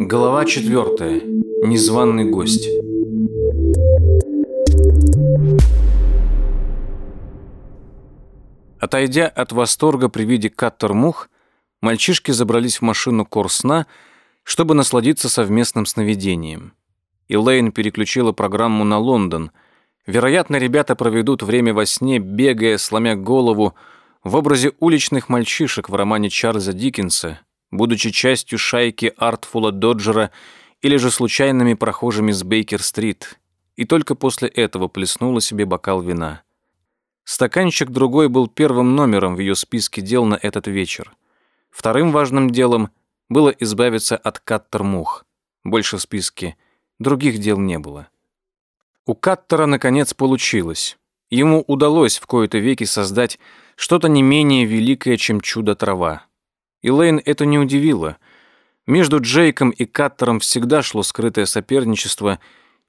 Глава четвертая. Незваный гость. Отойдя от восторга при виде каттер-мух, мальчишки забрались в машину Корсна, чтобы насладиться совместным сновидением. Элейн переключила программу на Лондон. Вероятно, ребята проведут время во сне, бегая, сломя голову, в образе уличных мальчишек в романе Чарльза Диккенса, будучи частью шайки Артфула Доджера или же случайными прохожими с Бейкер-стрит, и только после этого плеснула себе бокал вина. Стаканчик другой был первым номером в ее списке дел на этот вечер. Вторым важным делом было избавиться от каттер-мух. Больше в списке других дел не было. У Каттера, наконец, получилось. Ему удалось в кои-то веки создать что-то не менее великое, чем чудо-трава. И Лейн это не удивило. Между Джейком и Каттером всегда шло скрытое соперничество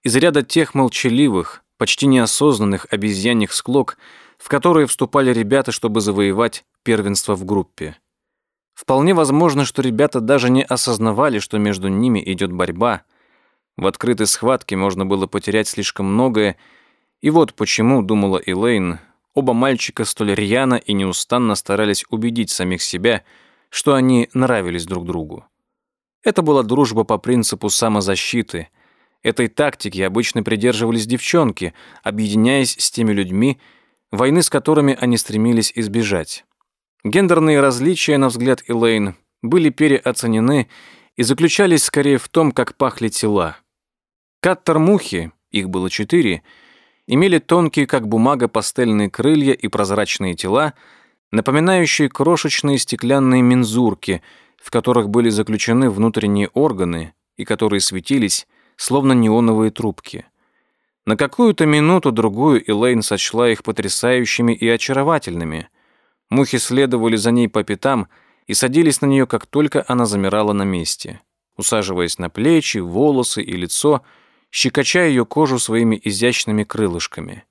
из ряда тех молчаливых, почти неосознанных обезьяньих склок, в которые вступали ребята, чтобы завоевать первенство в группе. Вполне возможно, что ребята даже не осознавали, что между ними идет борьба. В открытой схватке можно было потерять слишком многое, и вот почему, думала Элейн, оба мальчика столь рьяно и неустанно старались убедить самих себя, что они нравились друг другу. Это была дружба по принципу самозащиты. Этой тактике обычно придерживались девчонки, объединяясь с теми людьми, войны с которыми они стремились избежать. Гендерные различия, на взгляд Элейн, были переоценены и заключались скорее в том, как пахли тела. Каттер-мухи, их было четыре, имели тонкие, как бумага, пастельные крылья и прозрачные тела, напоминающие крошечные стеклянные мензурки, в которых были заключены внутренние органы и которые светились, словно неоновые трубки. На какую-то минуту-другую Элейн сочла их потрясающими и очаровательными – Мухи следовали за ней по пятам и садились на нее, как только она замирала на месте, усаживаясь на плечи, волосы и лицо, щекоча ее кожу своими изящными крылышками.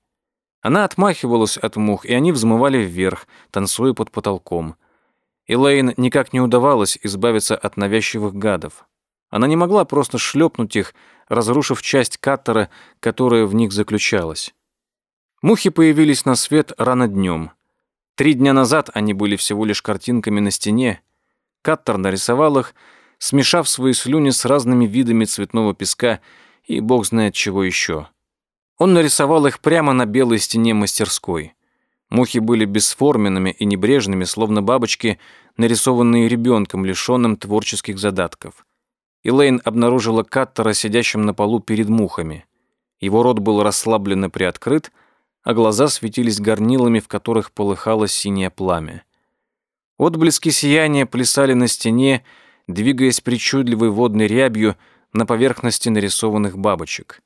Она отмахивалась от мух, и они взмывали вверх, танцуя под потолком. Элейн никак не удавалось избавиться от навязчивых гадов. Она не могла просто шлепнуть их, разрушив часть каттера, которая в них заключалась. Мухи появились на свет рано днем. Три дня назад они были всего лишь картинками на стене. Каттер нарисовал их, смешав свои слюни с разными видами цветного песка и бог знает чего еще. Он нарисовал их прямо на белой стене мастерской. Мухи были бесформенными и небрежными, словно бабочки, нарисованные ребенком, лишенным творческих задатков. Элейн обнаружила Каттера сидящим на полу перед мухами. Его рот был расслабленно приоткрыт, а глаза светились горнилами, в которых полыхало синее пламя. Отблески сияния плясали на стене, двигаясь причудливой водной рябью на поверхности нарисованных бабочек.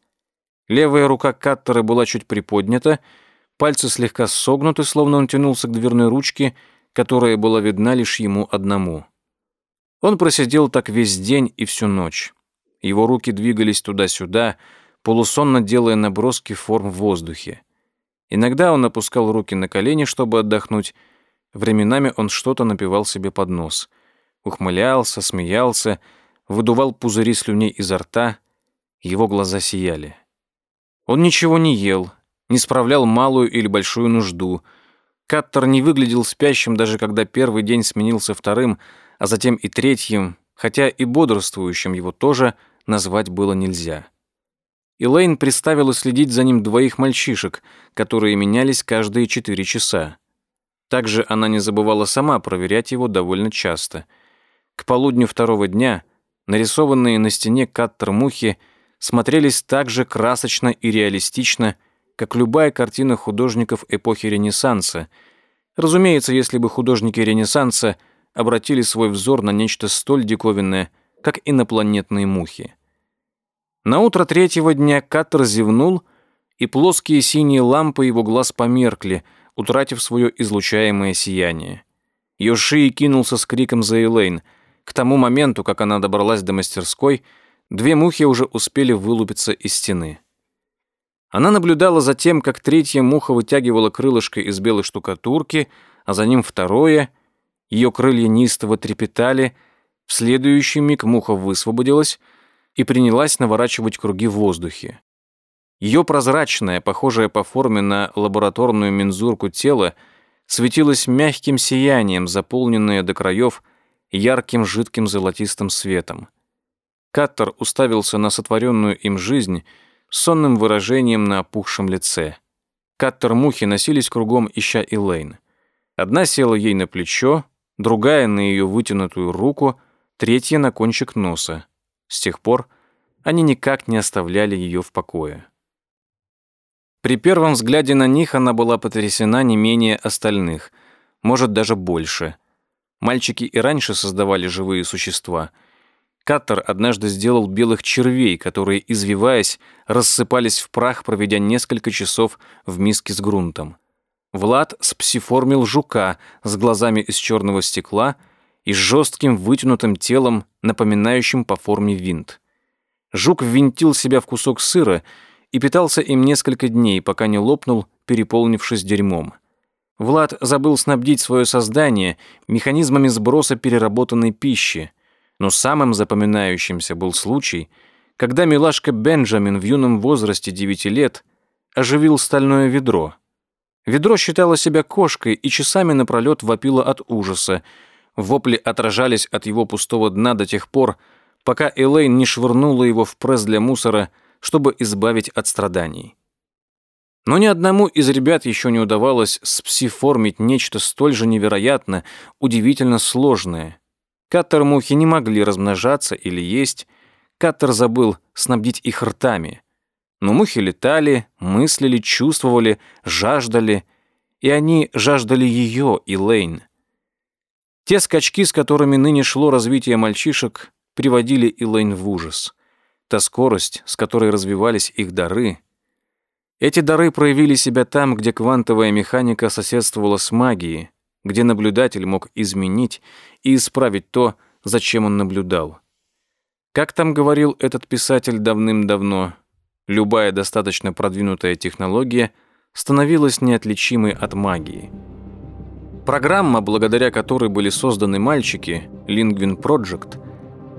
Левая рука Каттера была чуть приподнята, пальцы слегка согнуты, словно он тянулся к дверной ручке, которая была видна лишь ему одному. Он просидел так весь день и всю ночь. Его руки двигались туда-сюда, полусонно делая наброски форм в воздухе. Иногда он опускал руки на колени, чтобы отдохнуть. Временами он что-то напивал себе под нос. Ухмылялся, смеялся, выдувал пузыри слюней изо рта. Его глаза сияли. Он ничего не ел, не справлял малую или большую нужду. Каттер не выглядел спящим, даже когда первый день сменился вторым, а затем и третьим, хотя и бодрствующим его тоже назвать было нельзя. Элейн приставила следить за ним двоих мальчишек, которые менялись каждые четыре часа. Также она не забывала сама проверять его довольно часто. К полудню второго дня нарисованные на стене каттер-мухи смотрелись так же красочно и реалистично, как любая картина художников эпохи Ренессанса. Разумеется, если бы художники Ренессанса обратили свой взор на нечто столь диковинное, как инопланетные мухи. На утро третьего дня Каттер зевнул, и плоские синие лампы его глаз померкли, утратив свое излучаемое сияние. Йоши кинулся с криком за Элейн. К тому моменту, как она добралась до мастерской, две мухи уже успели вылупиться из стены. Она наблюдала за тем, как третья муха вытягивала крылышко из белой штукатурки, а за ним второе. Ее крылья неистово трепетали, в следующий миг муха высвободилась и принялась наворачивать круги в воздухе. Ее прозрачное, похожее по форме на лабораторную мензурку тело, светилось мягким сиянием, заполненное до краев ярким жидким золотистым светом. Каттер уставился на сотворенную им жизнь сонным выражением на опухшем лице. Каттер-мухи носились кругом, ища Элейн. Одна села ей на плечо, другая на ее вытянутую руку, третья на кончик носа. С тех пор они никак не оставляли ее в покое. При первом взгляде на них она была потрясена не менее остальных, может, даже больше. Мальчики и раньше создавали живые существа. Каттер однажды сделал белых червей, которые, извиваясь, рассыпались в прах, проведя несколько часов в миске с грунтом. Влад спсиформил жука с глазами из черного стекла и жестким вытянутым телом, напоминающим по форме винт. Жук ввинтил себя в кусок сыра и питался им несколько дней, пока не лопнул, переполнившись дерьмом. Влад забыл снабдить свое создание механизмами сброса переработанной пищи, но самым запоминающимся был случай, когда милашка Бенджамин в юном возрасте 9 лет оживил стальное ведро. Ведро считало себя кошкой и часами напролет вопило от ужаса. Вопли отражались от его пустого дна до тех пор, пока Элейн не швырнула его в пресс для мусора – чтобы избавить от страданий. Но ни одному из ребят еще не удавалось спсиформить нечто столь же невероятно, удивительно сложное. Каттер-мухи не могли размножаться или есть, Каттер забыл снабдить их ртами. Но мухи летали, мыслили, чувствовали, жаждали, и они жаждали ее, и Лейн. Те скачки, с которыми ныне шло развитие мальчишек, приводили Элейн в ужас та скорость, с которой развивались их дары. Эти дары проявили себя там, где квантовая механика соседствовала с магией, где наблюдатель мог изменить и исправить то, зачем он наблюдал. Как там говорил этот писатель давным-давно, любая достаточно продвинутая технология становилась неотличимой от магии. Программа, благодаря которой были созданы мальчики, Linguin Project,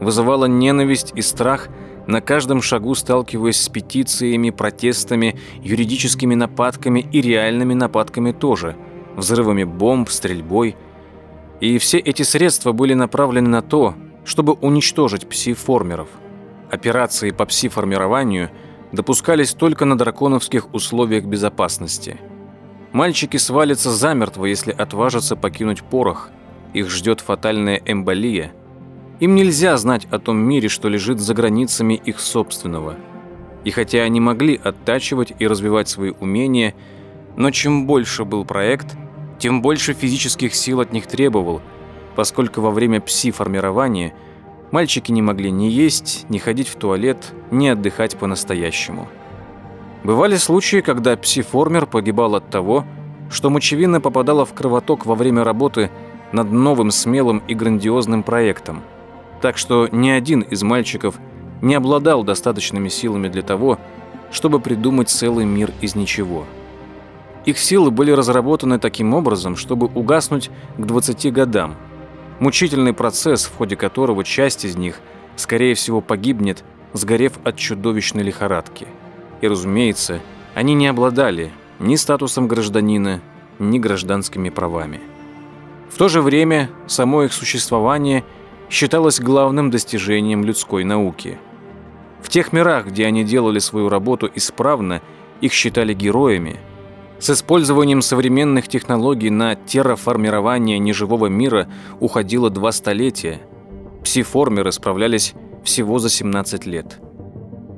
вызывала ненависть и страх – на каждом шагу сталкиваясь с петициями, протестами, юридическими нападками и реальными нападками тоже, взрывами бомб, стрельбой. И все эти средства были направлены на то, чтобы уничтожить пси-формеров. Операции по пси-формированию допускались только на драконовских условиях безопасности. Мальчики свалятся замертво, если отважатся покинуть порох. Их ждет фатальная эмболия – им нельзя знать о том мире, что лежит за границами их собственного. И хотя они могли оттачивать и развивать свои умения, но чем больше был проект, тем больше физических сил от них требовал, поскольку во время пси-формирования мальчики не могли ни есть, ни ходить в туалет, ни отдыхать по-настоящему. Бывали случаи, когда пси-формер погибал от того, что мочевина попадала в кровоток во время работы над новым смелым и грандиозным проектом – так что ни один из мальчиков не обладал достаточными силами для того, чтобы придумать целый мир из ничего. Их силы были разработаны таким образом, чтобы угаснуть к 20 годам. Мучительный процесс, в ходе которого часть из них, скорее всего, погибнет, сгорев от чудовищной лихорадки. И, разумеется, они не обладали ни статусом гражданина, ни гражданскими правами. В то же время само их существование – считалось главным достижением людской науки. В тех мирах, где они делали свою работу исправно, их считали героями. С использованием современных технологий на терраформирование неживого мира уходило два столетия. Псиформеры справлялись всего за 17 лет.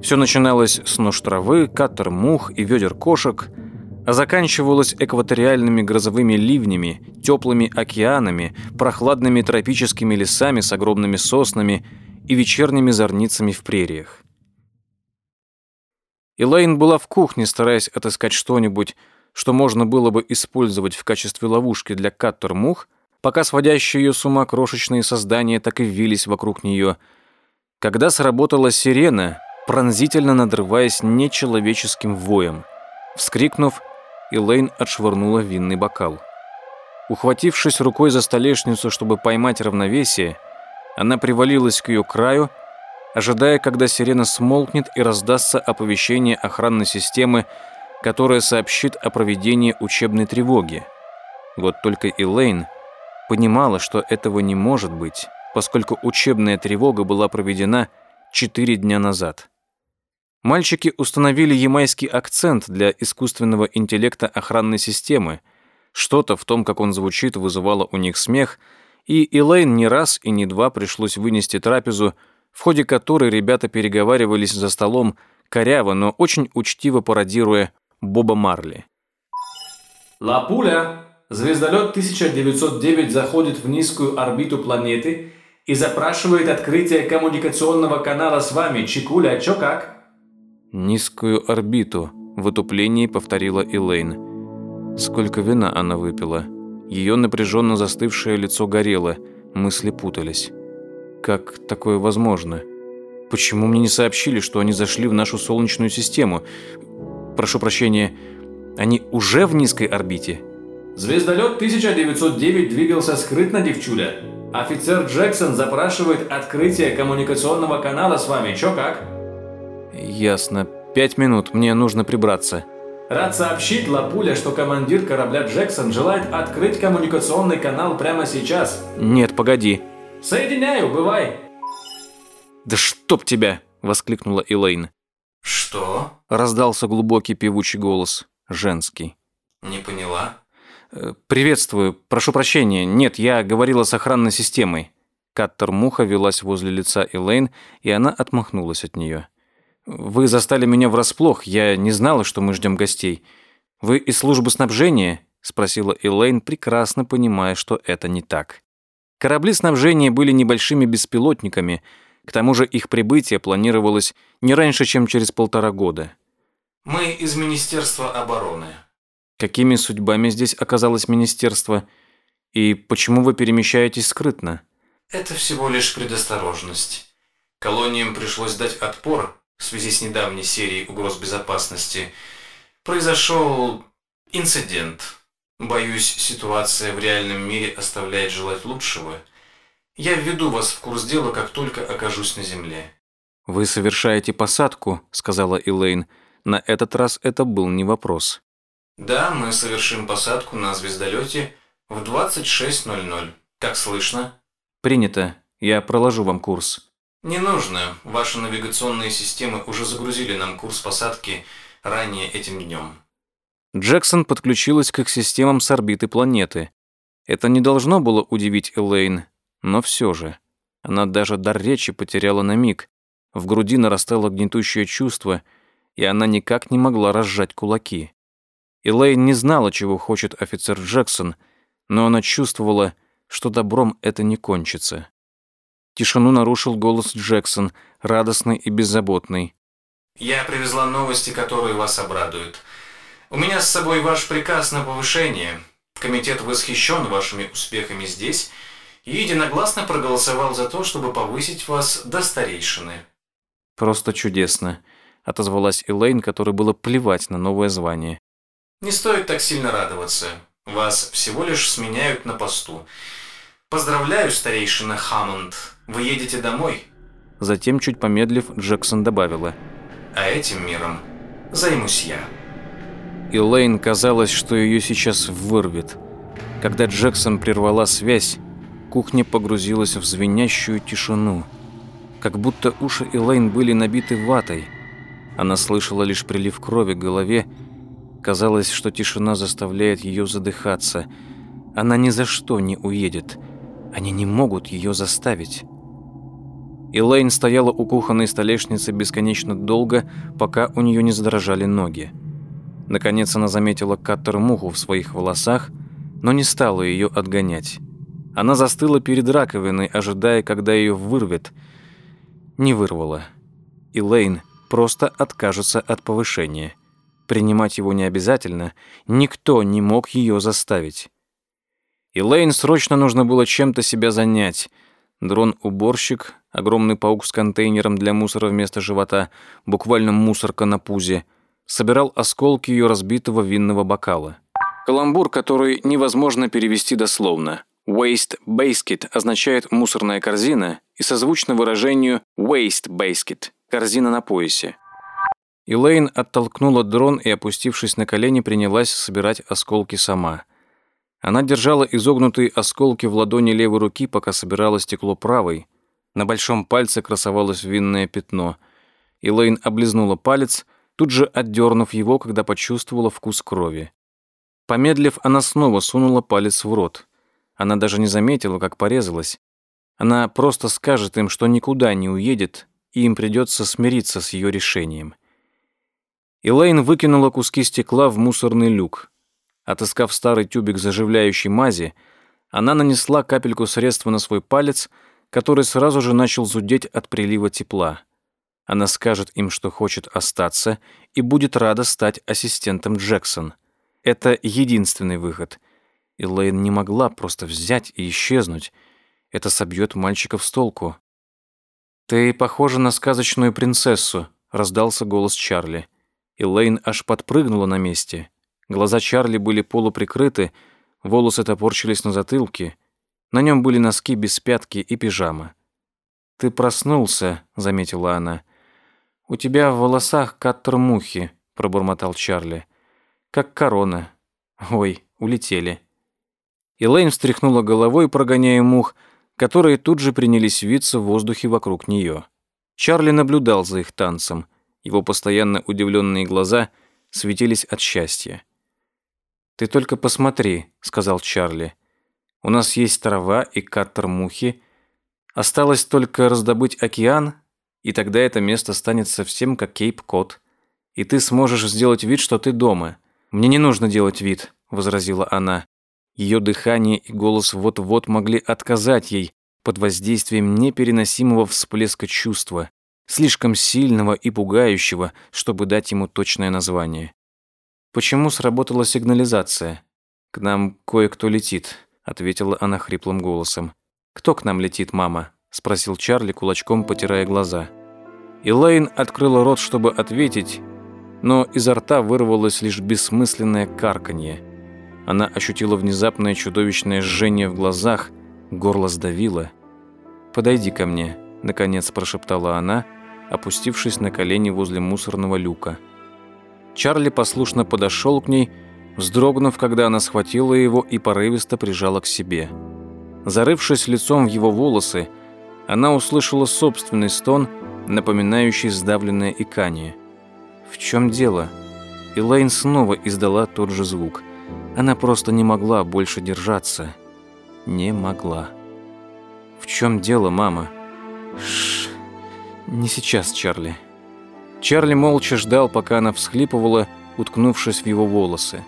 Все начиналось с нож травы, каттер мух и ведер кошек – а заканчивалось экваториальными грозовыми ливнями, теплыми океанами, прохладными тропическими лесами с огромными соснами и вечерними зорницами в прериях. Элейн была в кухне, стараясь отыскать что-нибудь, что можно было бы использовать в качестве ловушки для каттер-мух, пока сводящие ее с ума крошечные создания так и вились вокруг нее. Когда сработала сирена, пронзительно надрываясь нечеловеческим воем. Вскрикнув, и Лейн отшвырнула винный бокал. Ухватившись рукой за столешницу, чтобы поймать равновесие, она привалилась к ее краю, ожидая, когда сирена смолкнет и раздастся оповещение охранной системы, которое сообщит о проведении учебной тревоги. Вот только Элейн понимала, что этого не может быть, поскольку учебная тревога была проведена четыре дня назад. Мальчики установили ямайский акцент для искусственного интеллекта охранной системы. Что-то в том, как он звучит, вызывало у них смех, и Элейн не раз и не два пришлось вынести трапезу, в ходе которой ребята переговаривались за столом, коряво, но очень учтиво пародируя Боба Марли. «Ла Пуля!» звездолет 1909 заходит в низкую орбиту планеты и запрашивает открытие коммуникационного канала с вами. Чекуля, чё как? Низкую орбиту, в отуплении повторила Элейн. Сколько вина она выпила. Ее напряженно застывшее лицо горело, мысли путались. Как такое возможно? Почему мне не сообщили, что они зашли в нашу Солнечную систему? Прошу прощения, они уже в низкой орбите? Звездолет 1909 двигался скрытно, девчуля. Офицер Джексон запрашивает открытие коммуникационного канала с вами. Чё как? Ясно. Пять минут. Мне нужно прибраться. Рад сообщить, Лапуля, что командир корабля Джексон желает открыть коммуникационный канал прямо сейчас. Нет, погоди. Соединяю, бывай. Да чтоб тебя! Воскликнула Элейн. Что? Раздался глубокий певучий голос. Женский. Не поняла. Э, «Приветствую. Прошу прощения. Нет, я говорила с охранной системой». Каттер Муха велась возле лица Элейн, и она отмахнулась от нее. «Вы застали меня врасплох. Я не знала, что мы ждем гостей. Вы из службы снабжения?» – спросила Элейн, прекрасно понимая, что это не так. Корабли снабжения были небольшими беспилотниками, к тому же их прибытие планировалось не раньше, чем через полтора года. «Мы из Министерства обороны», Какими судьбами здесь оказалось министерство? И почему вы перемещаетесь скрытно? Это всего лишь предосторожность. Колониям пришлось дать отпор в связи с недавней серией угроз безопасности. Произошел инцидент. Боюсь, ситуация в реальном мире оставляет желать лучшего. Я введу вас в курс дела, как только окажусь на земле. «Вы совершаете посадку», — сказала Элейн. На этот раз это был не вопрос. Да, мы совершим посадку на звездолете в 26.00. Как слышно? Принято. Я проложу вам курс. Не нужно. Ваши навигационные системы уже загрузили нам курс посадки ранее этим днем. Джексон подключилась к их системам с орбиты планеты. Это не должно было удивить Элейн, но все же. Она даже дар речи потеряла на миг. В груди нарастало гнетущее чувство, и она никак не могла разжать кулаки. Элейн не знала, чего хочет офицер Джексон, но она чувствовала, что добром это не кончится. Тишину нарушил голос Джексон, радостный и беззаботный. «Я привезла новости, которые вас обрадуют. У меня с собой ваш приказ на повышение. Комитет восхищен вашими успехами здесь и единогласно проголосовал за то, чтобы повысить вас до старейшины». «Просто чудесно», — отозвалась Элейн, которой было плевать на новое звание. Не стоит так сильно радоваться. Вас всего лишь сменяют на посту. Поздравляю, старейшина Хаммонд. Вы едете домой. Затем, чуть помедлив, Джексон добавила. А этим миром займусь я. И Лейн казалось, что ее сейчас вырвет. Когда Джексон прервала связь, кухня погрузилась в звенящую тишину. Как будто уши Элейн были набиты ватой. Она слышала лишь прилив крови к голове Казалось, что тишина заставляет ее задыхаться. Она ни за что не уедет. Они не могут ее заставить. Элейн стояла у кухонной столешницы бесконечно долго, пока у нее не задрожали ноги. Наконец она заметила каттер-муху в своих волосах, но не стала ее отгонять. Она застыла перед раковиной, ожидая, когда ее вырвет. Не вырвала. Элейн просто откажется от повышения. Принимать его не обязательно, никто не мог ее заставить. И Лейн срочно нужно было чем-то себя занять. Дрон-уборщик, огромный паук с контейнером для мусора вместо живота, буквально мусорка на пузе, собирал осколки ее разбитого винного бокала. Каламбур, который невозможно перевести дословно. Waste basket означает «мусорная корзина» и созвучно выражению waste basket – корзина на поясе. Элейн оттолкнула дрон и, опустившись на колени, принялась собирать осколки сама. Она держала изогнутые осколки в ладони левой руки, пока собирала стекло правой. На большом пальце красовалось винное пятно. Элейн облизнула палец, тут же отдернув его, когда почувствовала вкус крови. Помедлив, она снова сунула палец в рот. Она даже не заметила, как порезалась. Она просто скажет им, что никуда не уедет, и им придется смириться с ее решением. Элейн выкинула куски стекла в мусорный люк. Отыскав старый тюбик заживляющей мази, она нанесла капельку средства на свой палец, который сразу же начал зудеть от прилива тепла. Она скажет им, что хочет остаться, и будет рада стать ассистентом Джексон. Это единственный выход. Элейн не могла просто взять и исчезнуть. Это собьет мальчиков с толку. «Ты похожа на сказочную принцессу», — раздался голос Чарли. Элейн аж подпрыгнула на месте. Глаза Чарли были полуприкрыты, волосы топорщились на затылке. На нем были носки без пятки и пижама. «Ты проснулся», — заметила она. «У тебя в волосах каттер мухи», — пробормотал Чарли. «Как корона. Ой, улетели». Элейн встряхнула головой, прогоняя мух, которые тут же принялись виться в воздухе вокруг нее. Чарли наблюдал за их танцем — его постоянно удивленные глаза светились от счастья. «Ты только посмотри», — сказал Чарли. «У нас есть трава и каттер мухи. Осталось только раздобыть океан, и тогда это место станет совсем как Кейп-Кот. И ты сможешь сделать вид, что ты дома. Мне не нужно делать вид», — возразила она. Ее дыхание и голос вот-вот могли отказать ей под воздействием непереносимого всплеска чувства слишком сильного и пугающего, чтобы дать ему точное название. «Почему сработала сигнализация?» «К нам кое-кто летит», — ответила она хриплым голосом. «Кто к нам летит, мама?» — спросил Чарли, кулачком потирая глаза. Элейн открыла рот, чтобы ответить, но изо рта вырвалось лишь бессмысленное карканье. Она ощутила внезапное чудовищное жжение в глазах, горло сдавило. «Подойди ко мне», — наконец прошептала она, опустившись на колени возле мусорного люка. Чарли послушно подошел к ней, вздрогнув, когда она схватила его и порывисто прижала к себе. Зарывшись лицом в его волосы, она услышала собственный стон, напоминающий сдавленное икание. «В чем дело?» Элейн снова издала тот же звук. Она просто не могла больше держаться. Не могла. «В чем дело, мама?» Ш «Не сейчас, Чарли». Чарли молча ждал, пока она всхлипывала, уткнувшись в его волосы.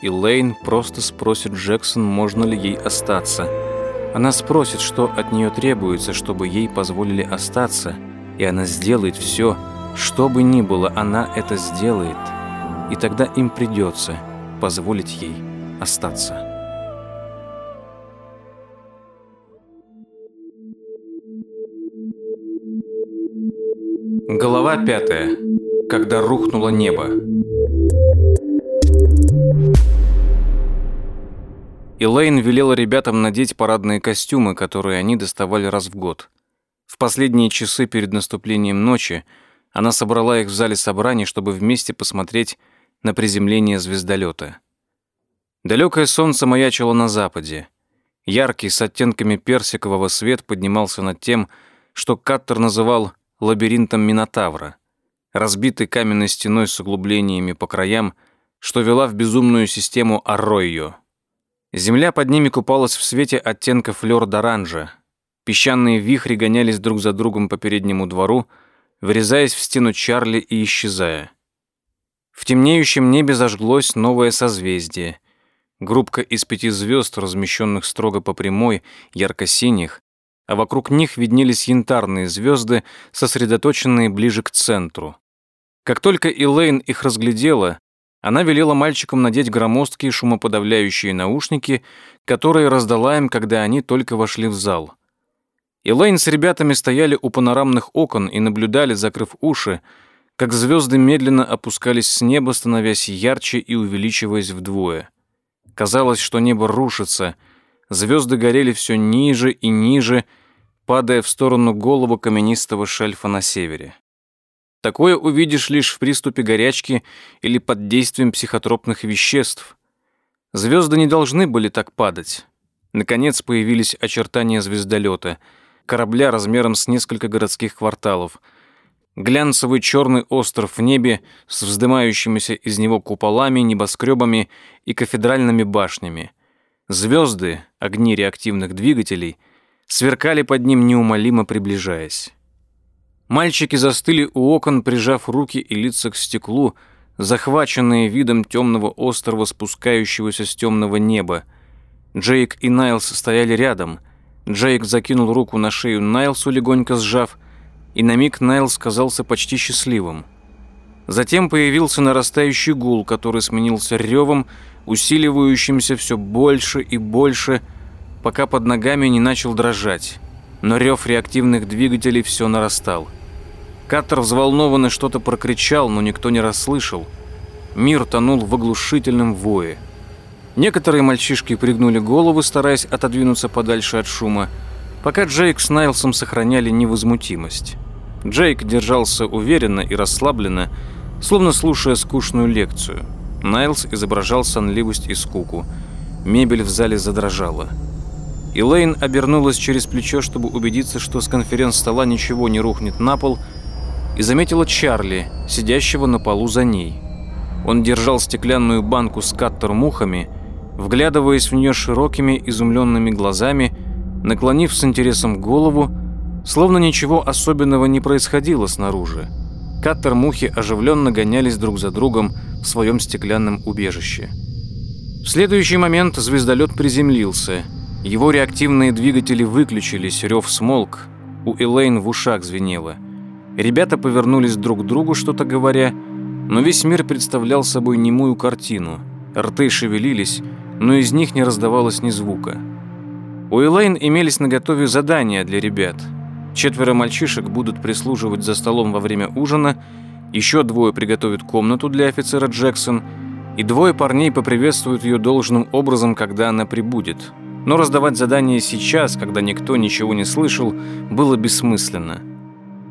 И Лейн просто спросит Джексон, можно ли ей остаться. Она спросит, что от нее требуется, чтобы ей позволили остаться, и она сделает все, что бы ни было, она это сделает. И тогда им придется позволить ей остаться. Глава пятая. Когда рухнуло небо. Элейн велела ребятам надеть парадные костюмы, которые они доставали раз в год. В последние часы перед наступлением ночи она собрала их в зале собраний, чтобы вместе посмотреть на приземление звездолета. Далекое солнце маячило на западе. Яркий с оттенками персикового свет поднимался над тем, что Каттер называл лабиринтом Минотавра, разбитой каменной стеной с углублениями по краям, что вела в безумную систему Арройо. Земля под ними купалась в свете оттенков флёр-д'оранжа. Песчаные вихри гонялись друг за другом по переднему двору, врезаясь в стену Чарли и исчезая. В темнеющем небе зажглось новое созвездие. Группка из пяти звезд, размещенных строго по прямой, ярко-синих, а вокруг них виднелись янтарные звезды, сосредоточенные ближе к центру. Как только Элейн их разглядела, она велела мальчикам надеть громоздкие шумоподавляющие наушники, которые раздала им, когда они только вошли в зал. Элейн с ребятами стояли у панорамных окон и наблюдали, закрыв уши, как звезды медленно опускались с неба, становясь ярче и увеличиваясь вдвое. Казалось, что небо рушится, звезды горели все ниже и ниже, падая в сторону голого каменистого шельфа на севере. Такое увидишь лишь в приступе горячки или под действием психотропных веществ. Звезды не должны были так падать. Наконец появились очертания звездолета, корабля размером с несколько городских кварталов. Глянцевый черный остров в небе с вздымающимися из него куполами, небоскребами и кафедральными башнями. Звезды, огни реактивных двигателей, сверкали под ним, неумолимо приближаясь. Мальчики застыли у окон, прижав руки и лица к стеклу, захваченные видом темного острова, спускающегося с темного неба. Джейк и Найлс стояли рядом. Джейк закинул руку на шею Найлсу, легонько сжав, и на миг Найлс казался почти счастливым. Затем появился нарастающий гул, который сменился ревом, усиливающимся все больше и больше, пока под ногами не начал дрожать. Но рев реактивных двигателей все нарастал. Каттер взволнованно что-то прокричал, но никто не расслышал. Мир тонул в оглушительном вое. Некоторые мальчишки пригнули головы, стараясь отодвинуться подальше от шума, пока Джейк с Найлсом сохраняли невозмутимость. Джейк держался уверенно и расслабленно, словно слушая скучную лекцию. Найлс изображал сонливость и скуку. Мебель в зале задрожала. Элейн обернулась через плечо, чтобы убедиться, что с конференц-стола ничего не рухнет на пол, и заметила Чарли, сидящего на полу за ней. Он держал стеклянную банку с каттер-мухами, вглядываясь в нее широкими изумленными глазами, наклонив с интересом голову, словно ничего особенного не происходило снаружи. Каттер-мухи оживленно гонялись друг за другом в своем стеклянном убежище. В следующий момент звездолет приземлился. Его реактивные двигатели выключились, рев смолк. У Элейн в ушах звенело – Ребята повернулись друг к другу, что-то говоря, но весь мир представлял собой немую картину. Рты шевелились, но из них не раздавалось ни звука. У Элейн имелись наготове задания для ребят. Четверо мальчишек будут прислуживать за столом во время ужина, еще двое приготовят комнату для офицера Джексон, и двое парней поприветствуют ее должным образом, когда она прибудет. Но раздавать задания сейчас, когда никто ничего не слышал, было бессмысленно.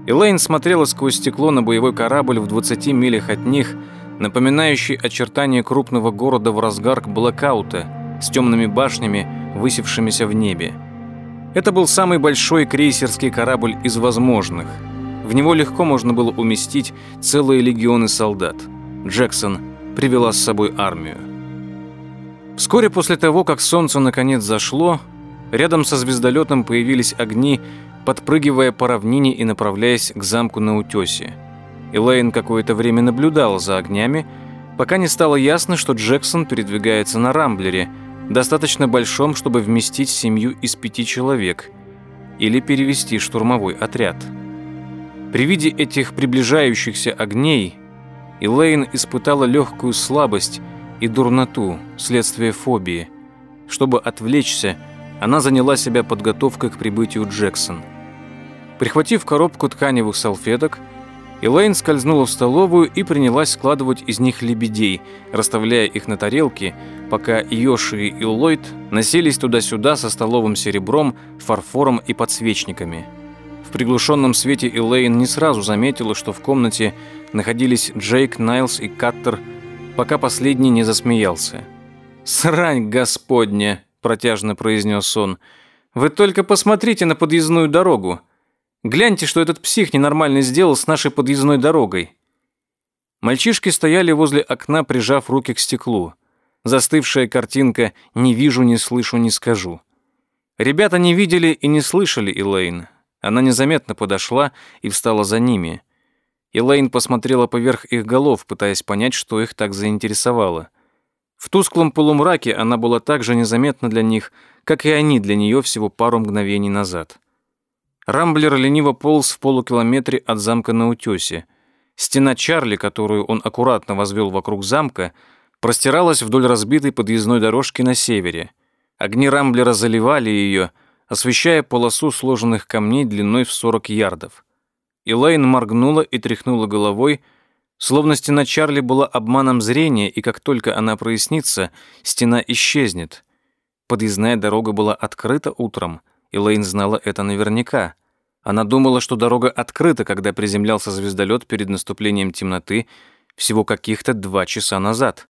Элейн смотрела сквозь стекло на боевой корабль в 20 милях от них, напоминающий очертания крупного города в разгар блэкаута с темными башнями, высевшимися в небе. Это был самый большой крейсерский корабль из возможных. В него легко можно было уместить целые легионы солдат. Джексон привела с собой армию. Вскоре после того, как солнце наконец зашло, рядом со звездолетом появились огни подпрыгивая по равнине и направляясь к замку на утесе. Элейн какое-то время наблюдала за огнями, пока не стало ясно, что Джексон передвигается на Рамблере, достаточно большом, чтобы вместить семью из пяти человек, или перевести штурмовой отряд. При виде этих приближающихся огней Элейн испытала легкую слабость и дурноту, следствие фобии. Чтобы отвлечься, она заняла себя подготовкой к прибытию Джексон – Прихватив коробку тканевых салфеток, Элейн скользнула в столовую и принялась складывать из них лебедей, расставляя их на тарелке, пока Йоши и Ллойд носились туда-сюда со столовым серебром, фарфором и подсвечниками. В приглушенном свете Элейн не сразу заметила, что в комнате находились Джейк, Найлс и Каттер, пока последний не засмеялся. «Срань господня!» – протяжно произнес он. «Вы только посмотрите на подъездную дорогу!» Гляньте, что этот псих ненормальный сделал с нашей подъездной дорогой». Мальчишки стояли возле окна, прижав руки к стеклу. Застывшая картинка «не вижу, не слышу, не скажу». Ребята не видели и не слышали Элейн. Она незаметно подошла и встала за ними. Элейн посмотрела поверх их голов, пытаясь понять, что их так заинтересовало. В тусклом полумраке она была так же незаметна для них, как и они для нее всего пару мгновений назад. Рамблер лениво полз в полукилометре от замка на утесе. Стена Чарли, которую он аккуратно возвел вокруг замка, простиралась вдоль разбитой подъездной дорожки на севере. Огни Рамблера заливали ее, освещая полосу сложенных камней длиной в 40 ярдов. Элейн моргнула и тряхнула головой, Словно стена Чарли была обманом зрения, и как только она прояснится, стена исчезнет. Подъездная дорога была открыта утром, и Лейн знала это наверняка. Она думала, что дорога открыта, когда приземлялся звездолет перед наступлением темноты всего каких-то два часа назад.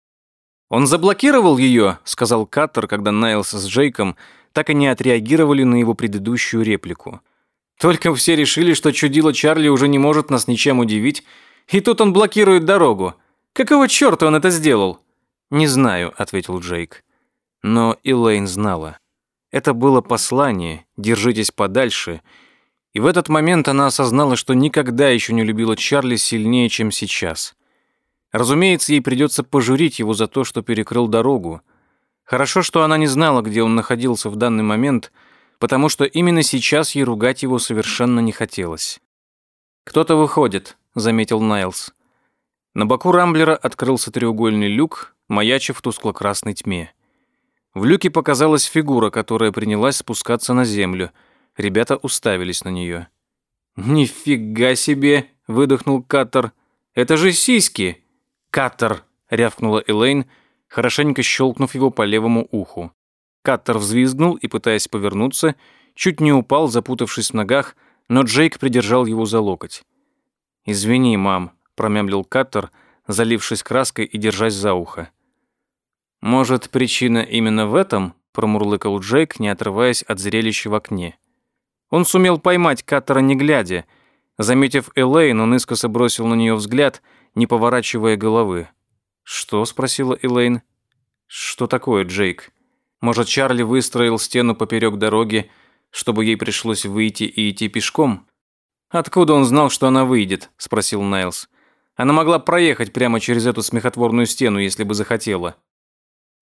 «Он заблокировал ее», — сказал Каттер, когда Найлс с Джейком так и не отреагировали на его предыдущую реплику. «Только все решили, что чудило Чарли уже не может нас ничем удивить, и тут он блокирует дорогу. Какого черта он это сделал?» «Не знаю», — ответил Джейк. Но Элейн знала. Это было послание «Держитесь подальше», и в этот момент она осознала, что никогда еще не любила Чарли сильнее, чем сейчас. Разумеется, ей придется пожурить его за то, что перекрыл дорогу. Хорошо, что она не знала, где он находился в данный момент, потому что именно сейчас ей ругать его совершенно не хотелось. «Кто-то выходит», — заметил Найлз. На боку Рамблера открылся треугольный люк, маячив в тускло-красной тьме. В люке показалась фигура, которая принялась спускаться на землю. Ребята уставились на нее. «Нифига себе!» — выдохнул Каттер. «Это же сиськи!» «Каттер!» — рявкнула Элейн, хорошенько щелкнув его по левому уху. Каттер взвизгнул и, пытаясь повернуться, чуть не упал, запутавшись в ногах, но Джейк придержал его за локоть. «Извини, мам», — промямлил Каттер, залившись краской и держась за ухо. «Может, причина именно в этом?» — промурлыкал Джейк, не отрываясь от зрелища в окне. Он сумел поймать Каттера не глядя. Заметив Элейн, он искоса бросил на нее взгляд, не поворачивая головы. «Что?» — спросила Элейн. «Что такое, Джейк? Может, Чарли выстроил стену поперек дороги, чтобы ей пришлось выйти и идти пешком?» «Откуда он знал, что она выйдет?» — спросил Найлз. «Она могла проехать прямо через эту смехотворную стену, если бы захотела».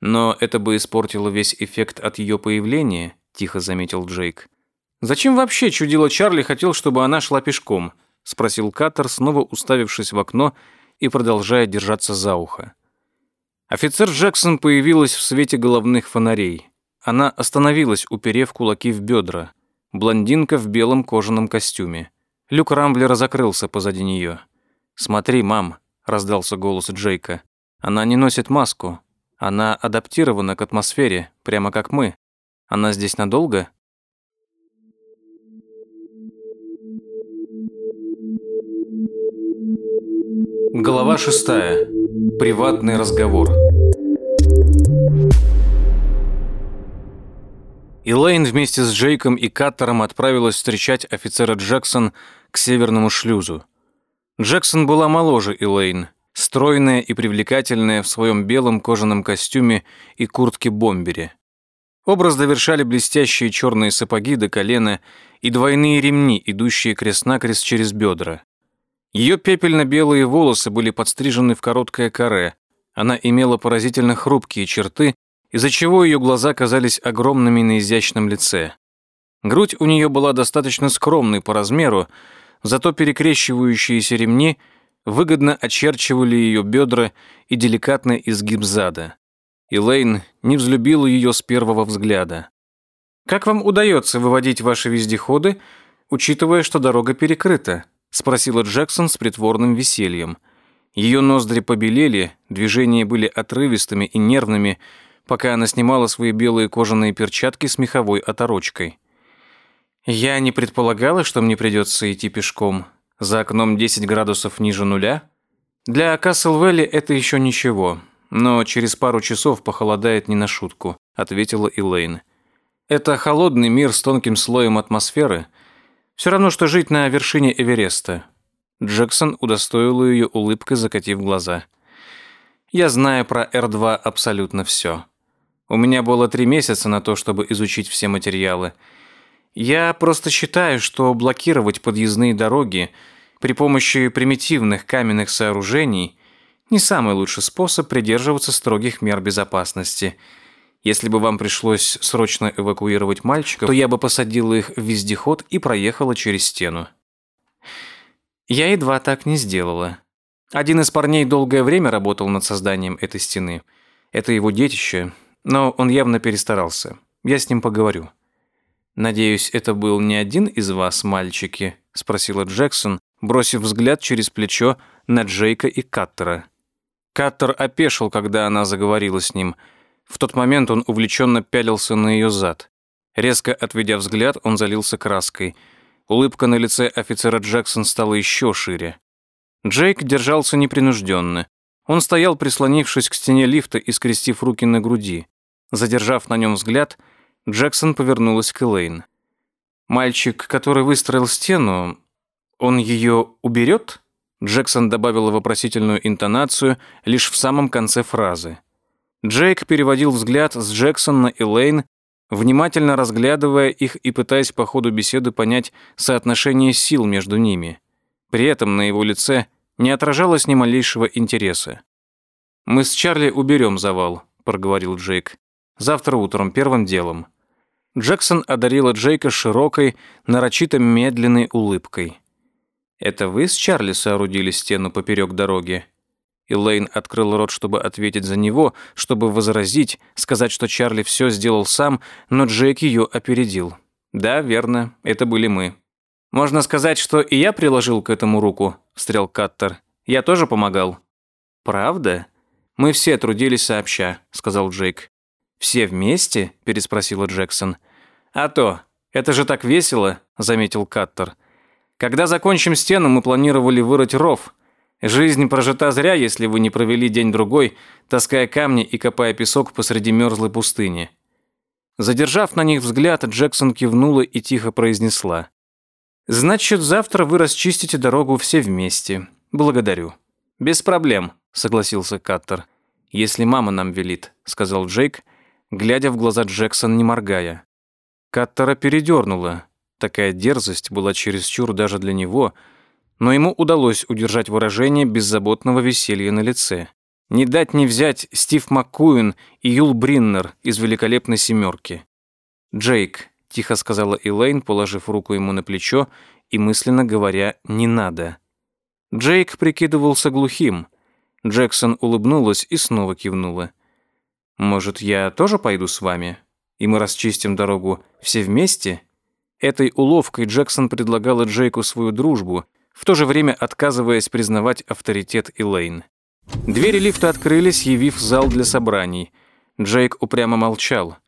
«Но это бы испортило весь эффект от ее появления», — тихо заметил Джейк. «Зачем вообще чудило Чарли хотел, чтобы она шла пешком?» — спросил Каттер, снова уставившись в окно и продолжая держаться за ухо. Офицер Джексон появилась в свете головных фонарей. Она остановилась, уперев кулаки в бедра. Блондинка в белом кожаном костюме. Люк Рамблера закрылся позади нее. «Смотри, мам», — раздался голос Джейка. «Она не носит маску. Она адаптирована к атмосфере, прямо как мы. Она здесь надолго?» Глава шестая. Приватный разговор. Элейн вместе с Джейком и Каттером отправилась встречать офицера Джексон к северному шлюзу. Джексон была моложе Элейн, стройная и привлекательная в своем белом кожаном костюме и куртке-бомбере. Образ довершали блестящие черные сапоги до колена и двойные ремни, идущие крест-накрест через бедра. Ее пепельно-белые волосы были подстрижены в короткое каре. Она имела поразительно хрупкие черты, из-за чего ее глаза казались огромными на изящном лице. Грудь у нее была достаточно скромной по размеру, зато перекрещивающиеся ремни выгодно очерчивали ее бедра и деликатный изгиб зада. Элейн не взлюбила ее с первого взгляда. «Как вам удается выводить ваши вездеходы, учитывая, что дорога перекрыта?» спросила Джексон с притворным весельем. Ее ноздри побелели, движения были отрывистыми и нервными, пока она снимала свои белые кожаные перчатки с меховой оторочкой. Я не предполагала, что мне придется идти пешком. За окном 10 градусов ниже нуля. Для Каслвелли это еще ничего, но через пару часов похолодает не на шутку, ответила Элейн. Это холодный мир с тонким слоем атмосферы – все равно, что жить на вершине Эвереста. Джексон удостоил ее улыбкой, закатив глаза. Я знаю про Р-2 абсолютно все. У меня было три месяца на то, чтобы изучить все материалы. Я просто считаю, что блокировать подъездные дороги при помощи примитивных каменных сооружений не самый лучший способ придерживаться строгих мер безопасности – если бы вам пришлось срочно эвакуировать мальчиков, то я бы посадила их в вездеход и проехала через стену. Я едва так не сделала. Один из парней долгое время работал над созданием этой стены. Это его детище, но он явно перестарался. Я с ним поговорю. «Надеюсь, это был не один из вас, мальчики?» – спросила Джексон, бросив взгляд через плечо на Джейка и Каттера. Каттер опешил, когда она заговорила с ним. В тот момент он увлеченно пялился на ее зад. Резко отведя взгляд, он залился краской. Улыбка на лице офицера Джексон стала еще шире. Джейк держался непринужденно. Он стоял, прислонившись к стене лифта и скрестив руки на груди. Задержав на нем взгляд, Джексон повернулась к Элейн. «Мальчик, который выстроил стену, он ее уберет?» Джексон добавила вопросительную интонацию лишь в самом конце фразы. Джейк переводил взгляд с Джексон на Элейн, внимательно разглядывая их и пытаясь по ходу беседы понять соотношение сил между ними. При этом на его лице не отражалось ни малейшего интереса. «Мы с Чарли уберем завал», — проговорил Джейк. «Завтра утром, первым делом». Джексон одарила Джейка широкой, нарочито медленной улыбкой. «Это вы с Чарли соорудили стену поперек дороги?» Элейн открыл рот, чтобы ответить за него, чтобы возразить, сказать, что Чарли все сделал сам, но Джейк ее опередил. «Да, верно, это были мы». «Можно сказать, что и я приложил к этому руку», – встрял Каттер. «Я тоже помогал». «Правда?» «Мы все трудились сообща», – сказал Джейк. «Все вместе?» – переспросила Джексон. «А то, это же так весело», – заметил Каттер. «Когда закончим стену, мы планировали вырыть ров. Жизнь прожита зря, если вы не провели день-другой, таская камни и копая песок посреди мерзлой пустыни». Задержав на них взгляд, Джексон кивнула и тихо произнесла. Значит, завтра вы расчистите дорогу все вместе. Благодарю. Без проблем, согласился Каттер. Если мама нам велит, сказал Джейк, глядя в глаза Джексон, не моргая. Каттера передернула. Такая дерзость была чересчур даже для него, но ему удалось удержать выражение беззаботного веселья на лице. Не дать не взять Стив МакКуин и Юл Бриннер из «Великолепной семерки». «Джейк, тихо сказала Элейн, положив руку ему на плечо и мысленно говоря «не надо». Джейк прикидывался глухим. Джексон улыбнулась и снова кивнула. «Может, я тоже пойду с вами? И мы расчистим дорогу все вместе?» Этой уловкой Джексон предлагала Джейку свою дружбу, в то же время отказываясь признавать авторитет Элейн. Двери лифта открылись, явив зал для собраний. Джейк упрямо молчал.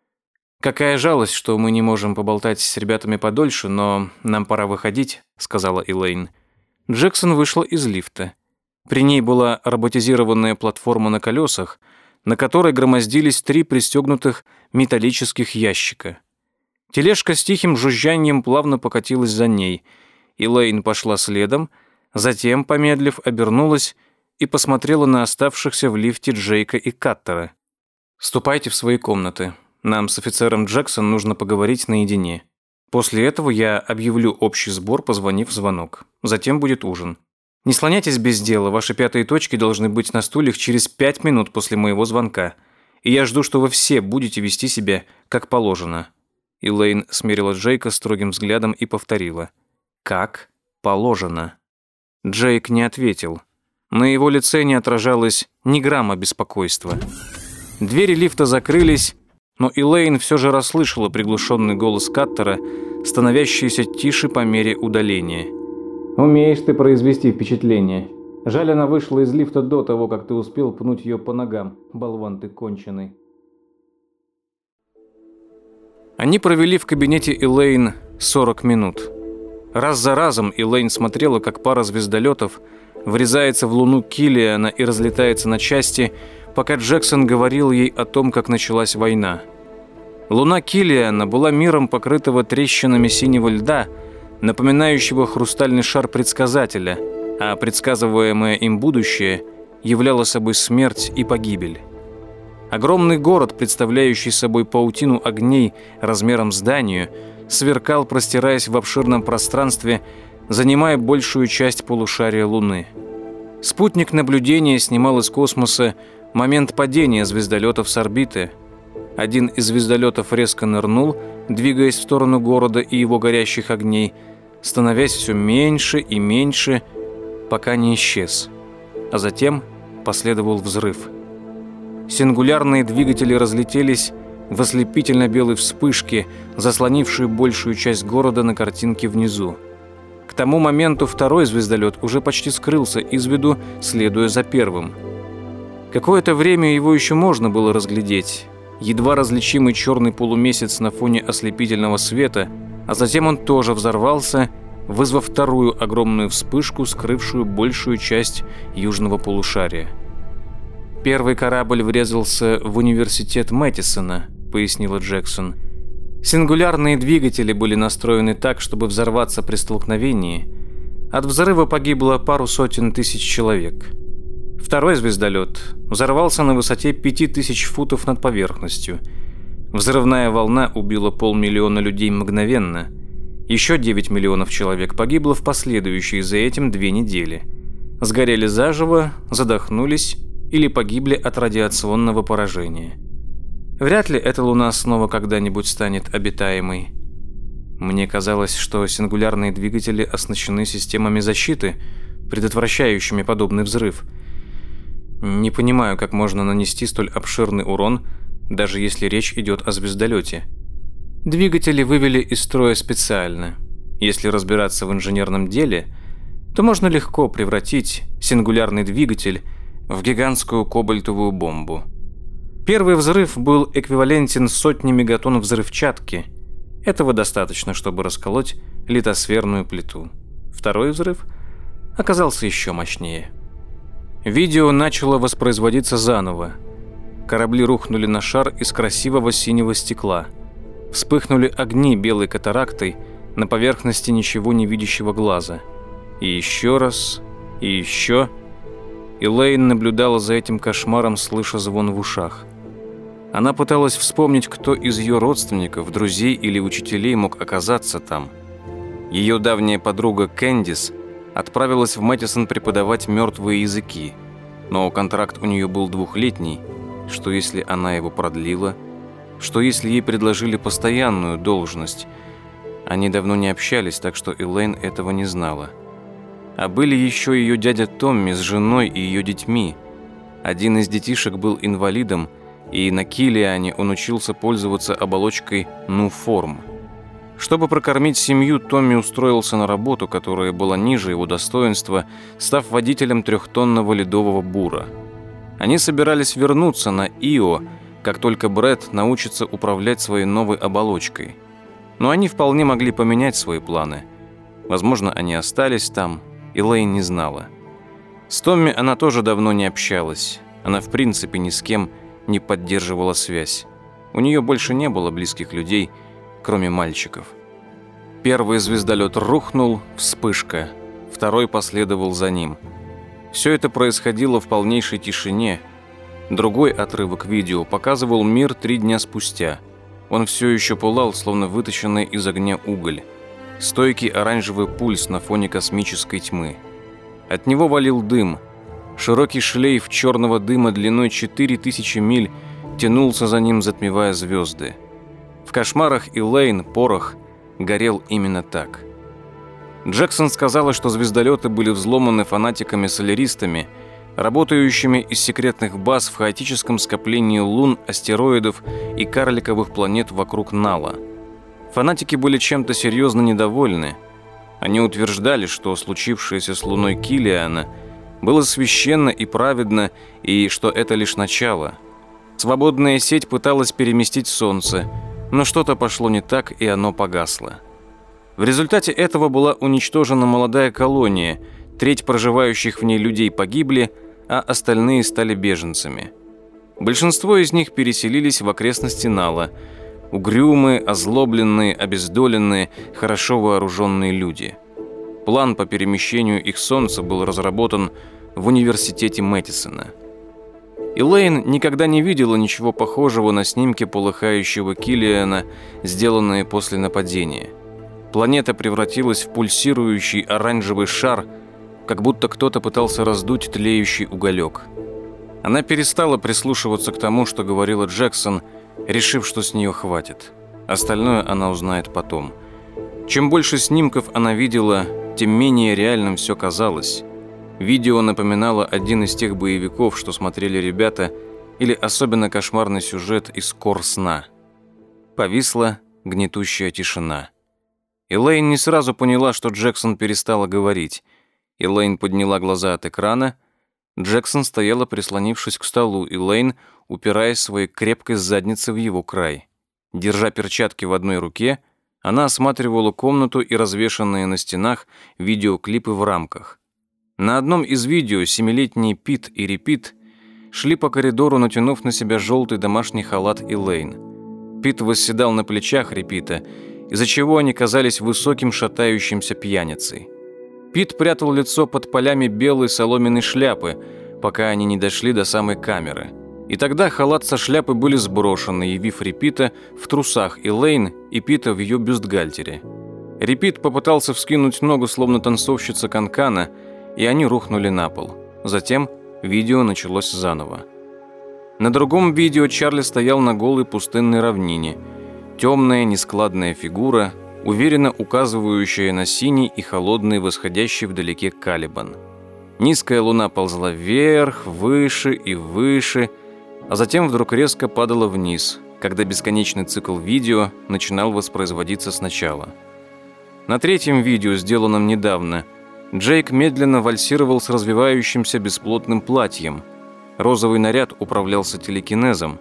«Какая жалость, что мы не можем поболтать с ребятами подольше, но нам пора выходить», — сказала Элейн. Джексон вышла из лифта. При ней была роботизированная платформа на колесах, на которой громоздились три пристегнутых металлических ящика. Тележка с тихим жужжанием плавно покатилась за ней. Элейн пошла следом, затем, помедлив, обернулась и посмотрела на оставшихся в лифте Джейка и Каттера. «Ступайте в свои комнаты. Нам с офицером Джексон нужно поговорить наедине. После этого я объявлю общий сбор, позвонив звонок. Затем будет ужин. Не слоняйтесь без дела, ваши пятые точки должны быть на стульях через пять минут после моего звонка. И я жду, что вы все будете вести себя как положено». Элейн смерила Джейка строгим взглядом и повторила. «Как положено». Джейк не ответил. На его лице не отражалось ни грамма беспокойства. Двери лифта закрылись, но Элейн все же расслышала приглушенный голос Каттера, становящийся тише по мере удаления. «Умеешь ты произвести впечатление. Жаль, она вышла из лифта до того, как ты успел пнуть ее по ногам, болван ты конченый». Они провели в кабинете Элейн 40 минут. Раз за разом Элейн смотрела, как пара звездолетов врезается в луну Киллиана и разлетается на части – пока Джексон говорил ей о том, как началась война. Луна Киллиана была миром покрытого трещинами синего льда, напоминающего хрустальный шар предсказателя, а предсказываемое им будущее являло собой смерть и погибель. Огромный город, представляющий собой паутину огней размером с Данию, сверкал, простираясь в обширном пространстве, занимая большую часть полушария Луны. Спутник наблюдения снимал из космоса Момент падения звездолетов с орбиты. Один из звездолетов резко нырнул, двигаясь в сторону города и его горящих огней, становясь все меньше и меньше, пока не исчез. А затем последовал взрыв. Сингулярные двигатели разлетелись в ослепительно белой вспышке, заслонившей большую часть города на картинке внизу. К тому моменту второй звездолет уже почти скрылся из виду, следуя за первым. Какое-то время его еще можно было разглядеть. Едва различимый черный полумесяц на фоне ослепительного света, а затем он тоже взорвался, вызвав вторую огромную вспышку, скрывшую большую часть южного полушария. «Первый корабль врезался в университет Мэттисона», — пояснила Джексон. «Сингулярные двигатели были настроены так, чтобы взорваться при столкновении. От взрыва погибло пару сотен тысяч человек. Второй звездолет взорвался на высоте 5000 футов над поверхностью. Взрывная волна убила полмиллиона людей мгновенно. Еще 9 миллионов человек погибло в последующие за этим две недели. Сгорели заживо, задохнулись или погибли от радиационного поражения. Вряд ли эта Луна снова когда-нибудь станет обитаемой. Мне казалось, что сингулярные двигатели оснащены системами защиты, предотвращающими подобный взрыв. Не понимаю, как можно нанести столь обширный урон, даже если речь идет о звездолете. Двигатели вывели из строя специально. Если разбираться в инженерном деле, то можно легко превратить сингулярный двигатель в гигантскую кобальтовую бомбу. Первый взрыв был эквивалентен сотне мегатонн взрывчатки. Этого достаточно, чтобы расколоть литосферную плиту. Второй взрыв оказался еще мощнее. Видео начало воспроизводиться заново. Корабли рухнули на шар из красивого синего стекла. Вспыхнули огни белой катарактой на поверхности ничего не видящего глаза. И еще раз, и еще Элейн наблюдала за этим кошмаром, слыша звон в ушах. Она пыталась вспомнить, кто из ее родственников, друзей или учителей мог оказаться там. Ее давняя подруга Кэндис отправилась в Мэттисон преподавать мертвые языки, но контракт у нее был двухлетний, что если она его продлила, что если ей предложили постоянную должность. Они давно не общались, так что Элейн этого не знала. А были еще ее дядя Томми с женой и ее детьми. Один из детишек был инвалидом, и на Килиане он учился пользоваться оболочкой Нуформ. Чтобы прокормить семью, Томми устроился на работу, которая была ниже его достоинства, став водителем трехтонного ледового бура. Они собирались вернуться на Ио, как только Бред научится управлять своей новой оболочкой. Но они вполне могли поменять свои планы. Возможно, они остались там, Элейн не знала. С Томми она тоже давно не общалась. Она в принципе ни с кем не поддерживала связь. У нее больше не было близких людей, кроме мальчиков. Первый звездолет рухнул, вспышка. Второй последовал за ним. Все это происходило в полнейшей тишине. Другой отрывок видео показывал мир три дня спустя. Он все еще пылал, словно вытащенный из огня уголь стойкий оранжевый пульс на фоне космической тьмы. От него валил дым. Широкий шлейф черного дыма длиной 4000 миль тянулся за ним, затмевая звезды. В кошмарах Элейн порох горел именно так. Джексон сказала, что звездолеты были взломаны фанатиками-соляристами, работающими из секретных баз в хаотическом скоплении лун, астероидов и карликовых планет вокруг Нала – Фанатики были чем-то серьезно недовольны. Они утверждали, что случившееся с луной Килиана было священно и праведно, и что это лишь начало. Свободная сеть пыталась переместить солнце, но что-то пошло не так, и оно погасло. В результате этого была уничтожена молодая колония, треть проживающих в ней людей погибли, а остальные стали беженцами. Большинство из них переселились в окрестности Нала – Угрюмые, озлобленные, обездоленные, хорошо вооруженные люди. План по перемещению их солнца был разработан в университете Мэттисона. Элейн никогда не видела ничего похожего на снимки полыхающего Киллиана, сделанные после нападения. Планета превратилась в пульсирующий оранжевый шар, как будто кто-то пытался раздуть тлеющий уголек. Она перестала прислушиваться к тому, что говорила Джексон – решив, что с нее хватит. Остальное она узнает потом. Чем больше снимков она видела, тем менее реальным все казалось. Видео напоминало один из тех боевиков, что смотрели ребята, или особенно кошмарный сюжет из «Кор сна». Повисла гнетущая тишина. Элейн не сразу поняла, что Джексон перестала говорить. Элейн подняла глаза от экрана. Джексон стояла, прислонившись к столу, и Лейн, упираясь своей крепкой задницей в его край. Держа перчатки в одной руке, она осматривала комнату и развешанные на стенах видеоклипы в рамках. На одном из видео семилетний Пит и Репит шли по коридору, натянув на себя желтый домашний халат и Лейн. Пит восседал на плечах Репита, из-за чего они казались высоким шатающимся пьяницей. Пит прятал лицо под полями белой соломенной шляпы, пока они не дошли до самой камеры. И тогда халат со шляпы были сброшены, явив Репита в трусах и Лейн, и Пита в ее бюстгальтере. Репит попытался вскинуть ногу, словно танцовщица канкана, и они рухнули на пол. Затем видео началось заново. На другом видео Чарли стоял на голой пустынной равнине. Темная, нескладная фигура, уверенно указывающая на синий и холодный восходящий вдалеке Калибан. Низкая луна ползла вверх, выше и выше, а затем вдруг резко падала вниз, когда бесконечный цикл видео начинал воспроизводиться сначала. На третьем видео, сделанном недавно, Джейк медленно вальсировал с развивающимся бесплотным платьем. Розовый наряд управлялся телекинезом.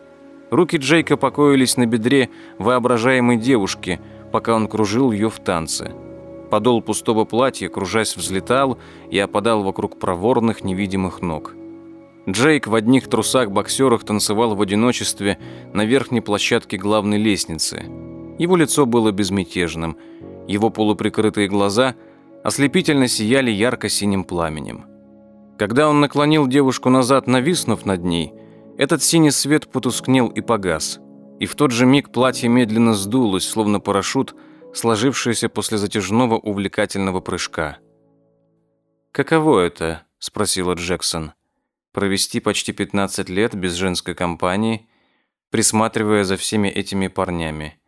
Руки Джейка покоились на бедре воображаемой девушки – пока он кружил ее в танце. Подол пустого платья, кружась, взлетал и опадал вокруг проворных невидимых ног. Джейк в одних трусах-боксерах танцевал в одиночестве на верхней площадке главной лестницы. Его лицо было безмятежным, его полуприкрытые глаза ослепительно сияли ярко-синим пламенем. Когда он наклонил девушку назад, нависнув над ней, этот синий свет потускнел и погас – и в тот же миг платье медленно сдулось, словно парашют, сложившийся после затяжного увлекательного прыжка. «Каково это?» – спросила Джексон. «Провести почти 15 лет без женской компании, присматривая за всеми этими парнями.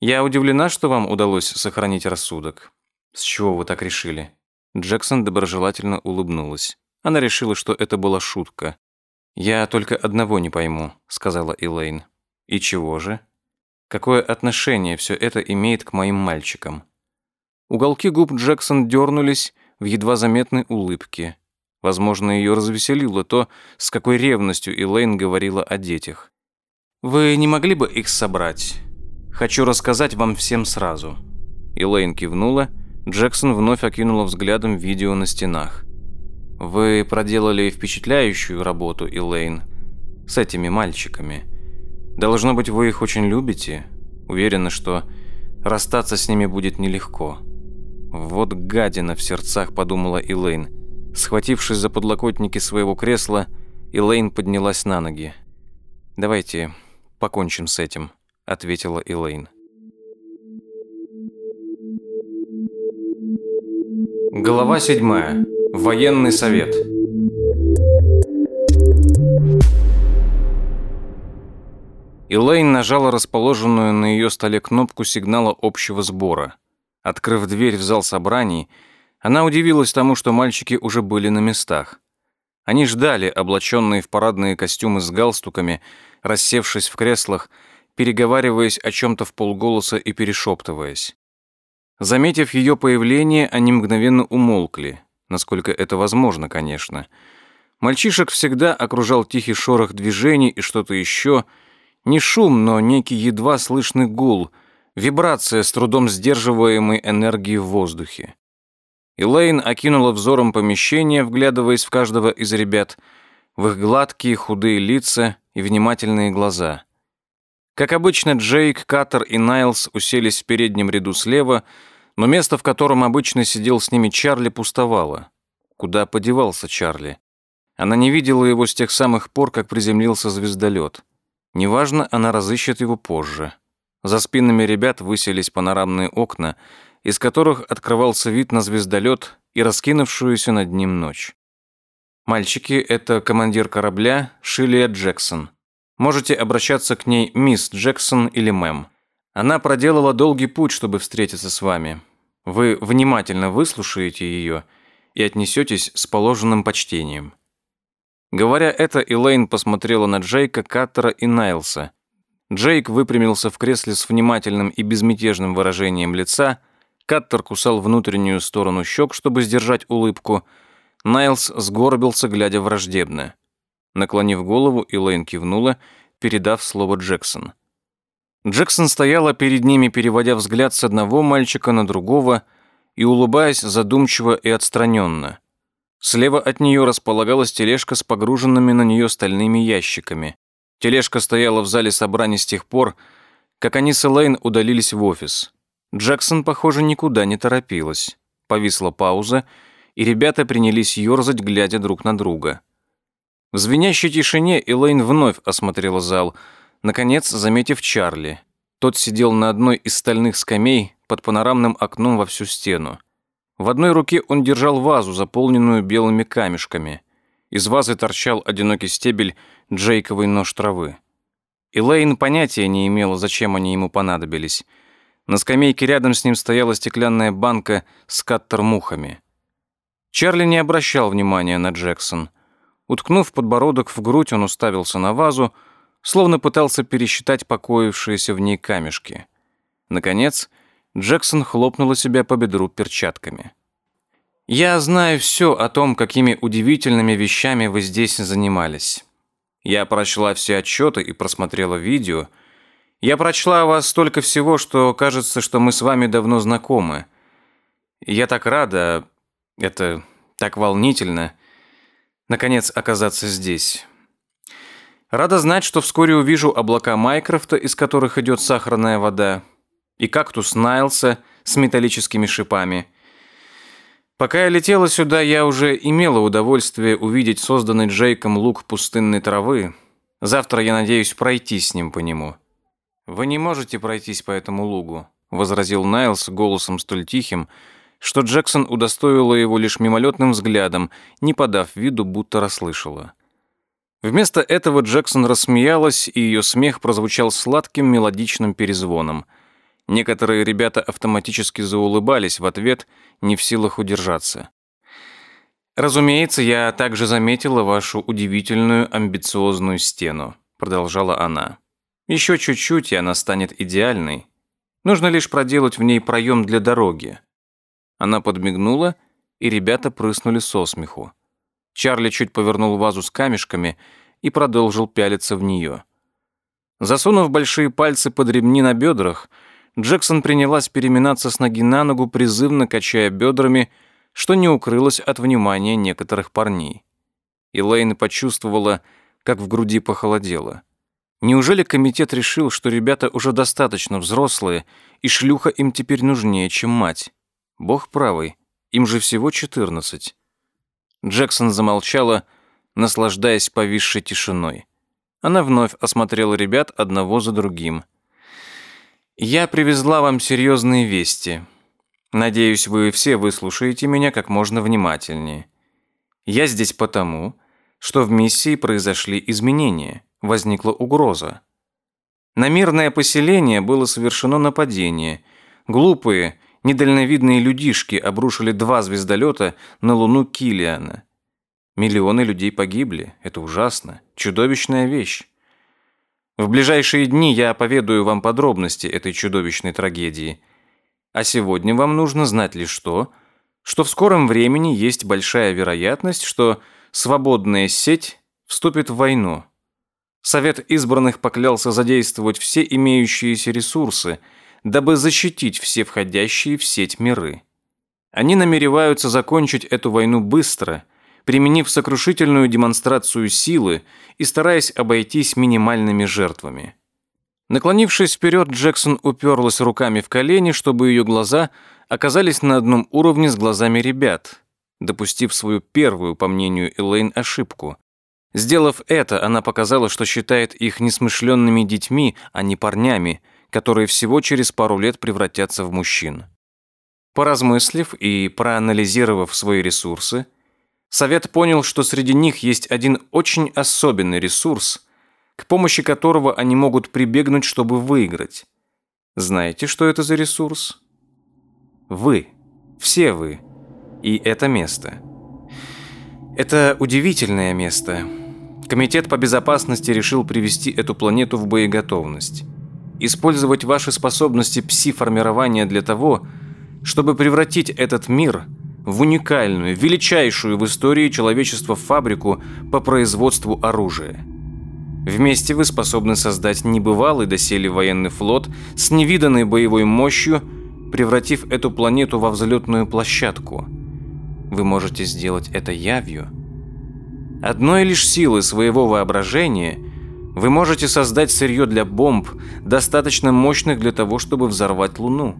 Я удивлена, что вам удалось сохранить рассудок. С чего вы так решили?» Джексон доброжелательно улыбнулась. Она решила, что это была шутка. «Я только одного не пойму», — сказала Элейн. И чего же? Какое отношение все это имеет к моим мальчикам? Уголки губ Джексон дернулись в едва заметной улыбке. Возможно, ее развеселило то, с какой ревностью Элейн говорила о детях. «Вы не могли бы их собрать? Хочу рассказать вам всем сразу». Элейн кивнула, Джексон вновь окинула взглядом видео на стенах. «Вы проделали впечатляющую работу, Элейн, с этими мальчиками. Должно быть, вы их очень любите. Уверена, что расстаться с ними будет нелегко. Вот гадина в сердцах, подумала Элейн. Схватившись за подлокотники своего кресла, Элейн поднялась на ноги. «Давайте покончим с этим», — ответила Элейн. Глава 7. Военный совет. Элейн нажала расположенную на ее столе кнопку сигнала общего сбора. Открыв дверь в зал собраний, она удивилась тому, что мальчики уже были на местах. Они ждали, облаченные в парадные костюмы с галстуками, рассевшись в креслах, переговариваясь о чем-то в полголоса и перешептываясь. Заметив ее появление, они мгновенно умолкли, насколько это возможно, конечно. Мальчишек всегда окружал тихий шорох движений и что-то еще — не шум, но некий едва слышный гул, вибрация с трудом сдерживаемой энергии в воздухе. Элейн окинула взором помещение, вглядываясь в каждого из ребят, в их гладкие худые лица и внимательные глаза. Как обычно, Джейк, Каттер и Найлс уселись в переднем ряду слева, но место, в котором обычно сидел с ними Чарли, пустовало. Куда подевался Чарли? Она не видела его с тех самых пор, как приземлился звездолет. Неважно, она разыщет его позже. За спинами ребят высились панорамные окна, из которых открывался вид на звездолет и раскинувшуюся над ним ночь. «Мальчики, это командир корабля Шилия Джексон. Можете обращаться к ней мисс Джексон или мэм. Она проделала долгий путь, чтобы встретиться с вами. Вы внимательно выслушаете ее и отнесетесь с положенным почтением. Говоря это, Элейн посмотрела на Джейка, Каттера и Найлса. Джейк выпрямился в кресле с внимательным и безмятежным выражением лица, Каттер кусал внутреннюю сторону щек, чтобы сдержать улыбку. Найлс сгорбился, глядя враждебно. Наклонив голову, Элейн кивнула, передав слово Джексон. Джексон стояла перед ними, переводя взгляд с одного мальчика на другого и улыбаясь задумчиво и отстраненно. Слева от нее располагалась тележка с погруженными на нее стальными ящиками. Тележка стояла в зале собраний с тех пор, как они с Элейн удалились в офис. Джексон, похоже, никуда не торопилась. Повисла пауза, и ребята принялись ерзать, глядя друг на друга. В звенящей тишине Элейн вновь осмотрела зал, наконец заметив Чарли. Тот сидел на одной из стальных скамей под панорамным окном во всю стену. В одной руке он держал вазу, заполненную белыми камешками. Из вазы торчал одинокий стебель джейковой нож травы. Элейн понятия не имела, зачем они ему понадобились. На скамейке рядом с ним стояла стеклянная банка с каттер-мухами. Чарли не обращал внимания на Джексон. Уткнув подбородок в грудь, он уставился на вазу, словно пытался пересчитать покоившиеся в ней камешки. Наконец, Джексон хлопнула себя по бедру перчатками. «Я знаю все о том, какими удивительными вещами вы здесь занимались. Я прочла все отчеты и просмотрела видео. Я прочла о вас столько всего, что кажется, что мы с вами давно знакомы. Я так рада, это так волнительно, наконец оказаться здесь». Рада знать, что вскоре увижу облака Майкрофта, из которых идет сахарная вода, и кактус Найлса с металлическими шипами. Пока я летела сюда, я уже имела удовольствие увидеть созданный Джейком лук пустынной травы. Завтра я надеюсь пройти с ним по нему. Вы не можете пройтись по этому лугу, возразил Найлс голосом столь тихим, что Джексон удостоила его лишь мимолетным взглядом, не подав виду, будто расслышала. Вместо этого Джексон рассмеялась, и ее смех прозвучал сладким мелодичным перезвоном – Некоторые ребята автоматически заулыбались в ответ, не в силах удержаться. «Разумеется, я также заметила вашу удивительную амбициозную стену», продолжала она. «Еще чуть-чуть, и она станет идеальной. Нужно лишь проделать в ней проем для дороги». Она подмигнула, и ребята прыснули со смеху. Чарли чуть повернул вазу с камешками и продолжил пялиться в нее. Засунув большие пальцы под ремни на бедрах, Джексон принялась переминаться с ноги на ногу, призывно качая бедрами, что не укрылось от внимания некоторых парней. Элейн почувствовала, как в груди похолодело. Неужели комитет решил, что ребята уже достаточно взрослые, и шлюха им теперь нужнее, чем мать? Бог правый, им же всего четырнадцать. Джексон замолчала, наслаждаясь повисшей тишиной. Она вновь осмотрела ребят одного за другим. Я привезла вам серьезные вести. Надеюсь, вы все выслушаете меня как можно внимательнее. Я здесь потому, что в миссии произошли изменения, возникла угроза. На мирное поселение было совершено нападение. Глупые, недальновидные людишки обрушили два звездолета на луну Килиана. Миллионы людей погибли. Это ужасно. Чудовищная вещь. В ближайшие дни я поведаю вам подробности этой чудовищной трагедии. А сегодня вам нужно знать лишь то, что в скором времени есть большая вероятность, что свободная сеть вступит в войну. Совет избранных поклялся задействовать все имеющиеся ресурсы, дабы защитить все входящие в сеть миры. Они намереваются закончить эту войну быстро применив сокрушительную демонстрацию силы и стараясь обойтись минимальными жертвами. Наклонившись вперед, Джексон уперлась руками в колени, чтобы ее глаза оказались на одном уровне с глазами ребят, допустив свою первую, по мнению Элейн, ошибку. Сделав это, она показала, что считает их несмышленными детьми, а не парнями, которые всего через пару лет превратятся в мужчин. Поразмыслив и проанализировав свои ресурсы, Совет понял, что среди них есть один очень особенный ресурс, к помощи которого они могут прибегнуть, чтобы выиграть. Знаете, что это за ресурс? Вы. Все вы. И это место. Это удивительное место. Комитет по безопасности решил привести эту планету в боеготовность. Использовать ваши способности пси-формирования для того, чтобы превратить этот мир в уникальную, величайшую в истории человечества фабрику по производству оружия. Вместе вы способны создать небывалый доселе военный флот с невиданной боевой мощью, превратив эту планету во взлетную площадку. Вы можете сделать это явью. Одной лишь силы своего воображения вы можете создать сырье для бомб, достаточно мощных для того, чтобы взорвать Луну.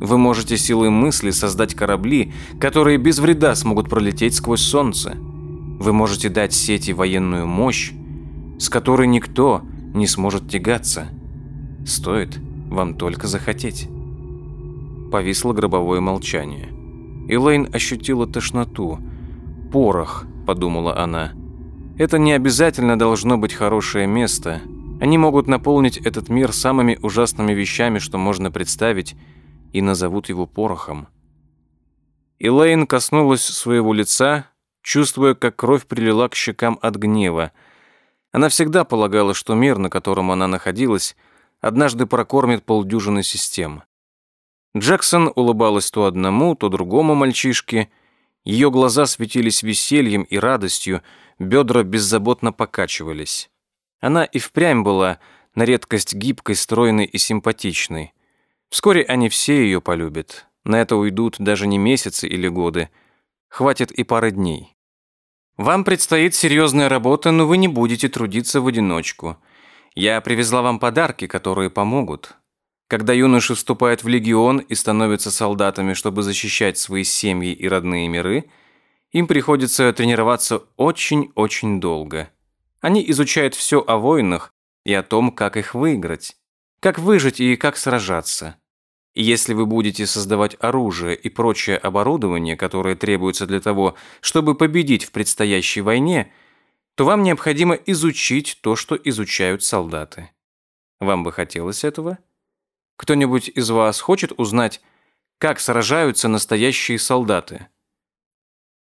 Вы можете силой мысли создать корабли, которые без вреда смогут пролететь сквозь Солнце. Вы можете дать сети военную мощь, с которой никто не сможет тягаться. Стоит вам только захотеть. Повисло гробовое молчание. Элейн ощутила тошноту. «Порох», — подумала она. «Это не обязательно должно быть хорошее место. Они могут наполнить этот мир самыми ужасными вещами, что можно представить, и назовут его порохом». Элейн коснулась своего лица, чувствуя, как кровь прилила к щекам от гнева. Она всегда полагала, что мир, на котором она находилась, однажды прокормит полдюжины систем. Джексон улыбалась то одному, то другому мальчишке. Ее глаза светились весельем и радостью, бедра беззаботно покачивались. Она и впрямь была на редкость гибкой, стройной и симпатичной. Вскоре они все ее полюбят. На это уйдут даже не месяцы или годы. Хватит и пары дней. Вам предстоит серьезная работа, но вы не будете трудиться в одиночку. Я привезла вам подарки, которые помогут. Когда юноши вступают в легион и становятся солдатами, чтобы защищать свои семьи и родные миры, им приходится тренироваться очень-очень долго. Они изучают все о войнах и о том, как их выиграть, как выжить и как сражаться. И если вы будете создавать оружие и прочее оборудование, которое требуется для того, чтобы победить в предстоящей войне, то вам необходимо изучить то, что изучают солдаты. Вам бы хотелось этого? Кто-нибудь из вас хочет узнать, как сражаются настоящие солдаты?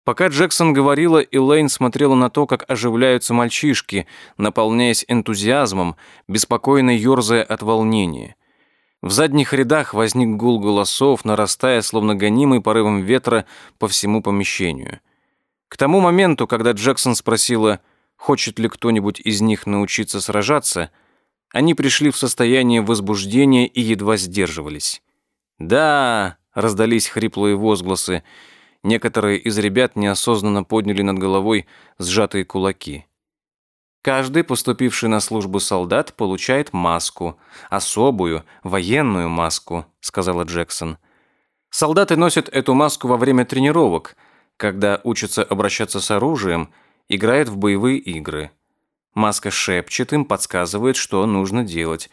Пока Джексон говорила, Элейн смотрела на то, как оживляются мальчишки, наполняясь энтузиазмом, беспокойно ерзая от волнения. В задних рядах возник гул голосов, нарастая, словно гонимый порывом ветра по всему помещению. К тому моменту, когда Джексон спросила, хочет ли кто-нибудь из них научиться сражаться – они пришли в состояние возбуждения и едва сдерживались. «Да!» — раздались хриплые возгласы. Некоторые из ребят неосознанно подняли над головой сжатые кулаки. Каждый, поступивший на службу солдат, получает маску. Особую, военную маску, сказала Джексон. Солдаты носят эту маску во время тренировок, когда учатся обращаться с оружием, играют в боевые игры. Маска шепчет им, подсказывает, что нужно делать.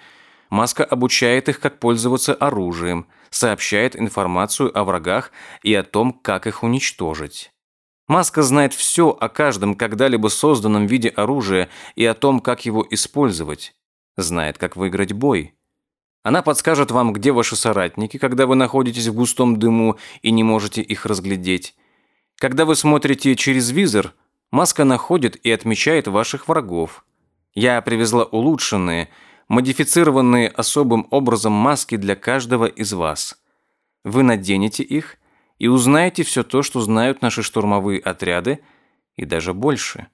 Маска обучает их, как пользоваться оружием, сообщает информацию о врагах и о том, как их уничтожить. Маска знает все о каждом когда-либо созданном виде оружия и о том, как его использовать. Знает, как выиграть бой. Она подскажет вам, где ваши соратники, когда вы находитесь в густом дыму и не можете их разглядеть. Когда вы смотрите через визор, Маска находит и отмечает ваших врагов. Я привезла улучшенные, модифицированные особым образом маски для каждого из вас. Вы наденете их и узнаете все то, что знают наши штурмовые отряды, и даже больше.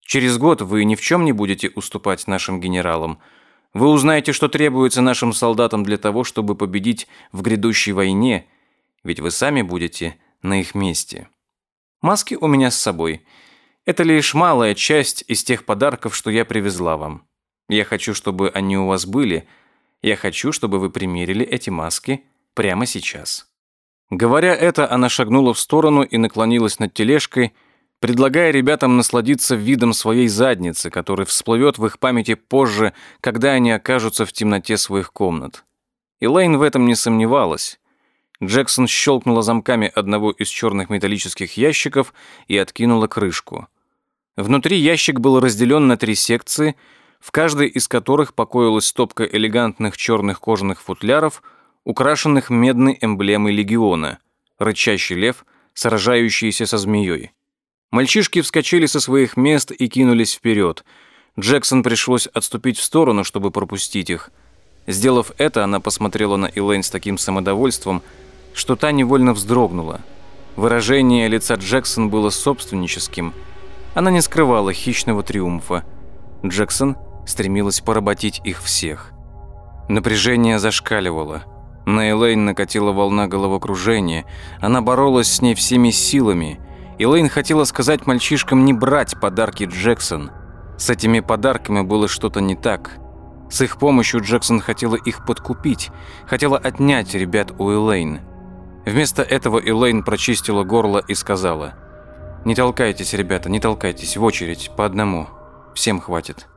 Через год вы ни в чем не будете уступать нашим генералам. Вы узнаете, что требуется нашим солдатам для того, чтобы победить в грядущей войне, ведь вы сами будете на их месте. Маски у меня с собой – это лишь малая часть из тех подарков, что я привезла вам. Я хочу, чтобы они у вас были. Я хочу, чтобы вы примерили эти маски прямо сейчас». Говоря это, она шагнула в сторону и наклонилась над тележкой, предлагая ребятам насладиться видом своей задницы, который всплывет в их памяти позже, когда они окажутся в темноте своих комнат. Элейн в этом не сомневалась. Джексон щелкнула замками одного из черных металлических ящиков и откинула крышку. Внутри ящик был разделен на три секции, в каждой из которых покоилась стопка элегантных черных кожаных футляров, украшенных медной эмблемой легиона, рычащий лев, сражающийся со змеей. Мальчишки вскочили со своих мест и кинулись вперед. Джексон пришлось отступить в сторону, чтобы пропустить их. Сделав это, она посмотрела на Элейн с таким самодовольством, что та невольно вздрогнула. Выражение лица Джексон было собственническим. Она не скрывала хищного триумфа. Джексон стремилась поработить их всех. Напряжение зашкаливало. На Элейн накатила волна головокружения. Она боролась с ней всеми силами. Элейн хотела сказать мальчишкам не брать подарки Джексон. С этими подарками было что-то не так. С их помощью Джексон хотела их подкупить, хотела отнять ребят у Элейн. Вместо этого Элейн прочистила горло и сказала, «Не толкайтесь, ребята, не толкайтесь, в очередь, по одному. Всем хватит».